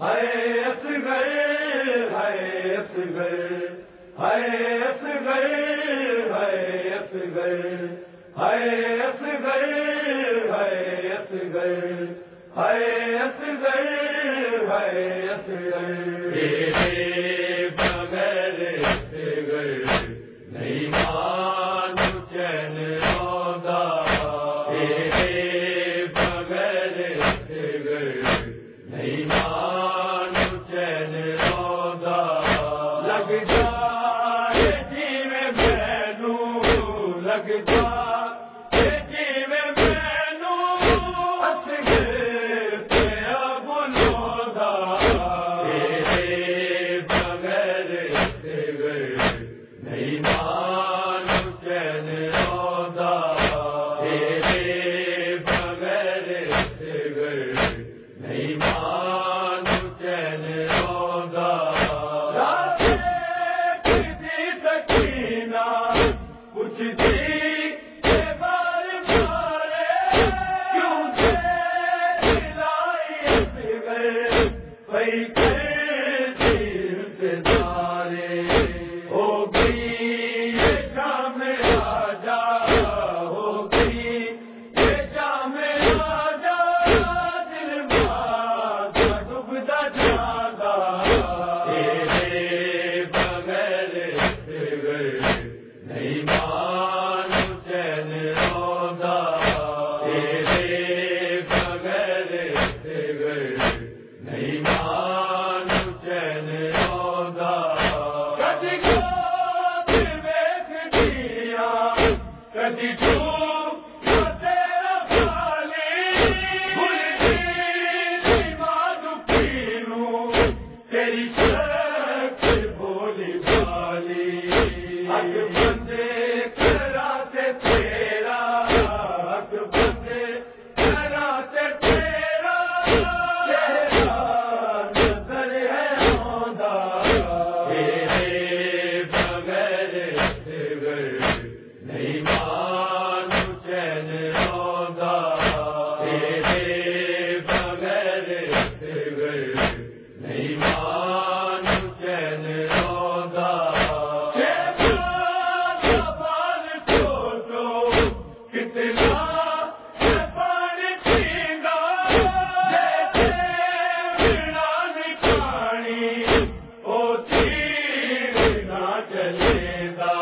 ہے اصغر ہے اصغر ہر اصغر ہے اصغر ہے اصغر ہر اصغر گئے اصغر ہے اصغر دیتا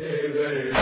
گئے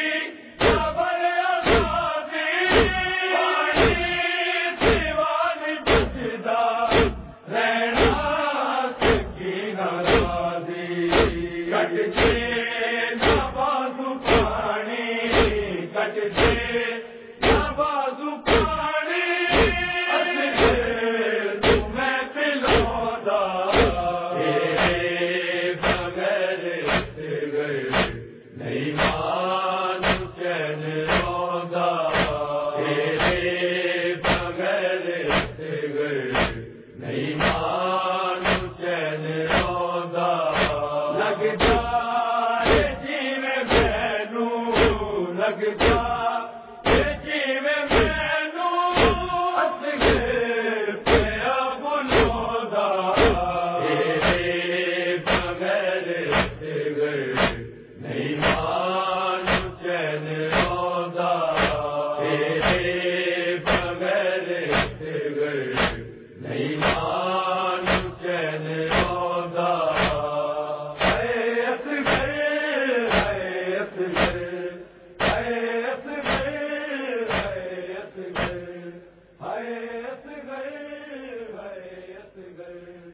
کٹ چین رودا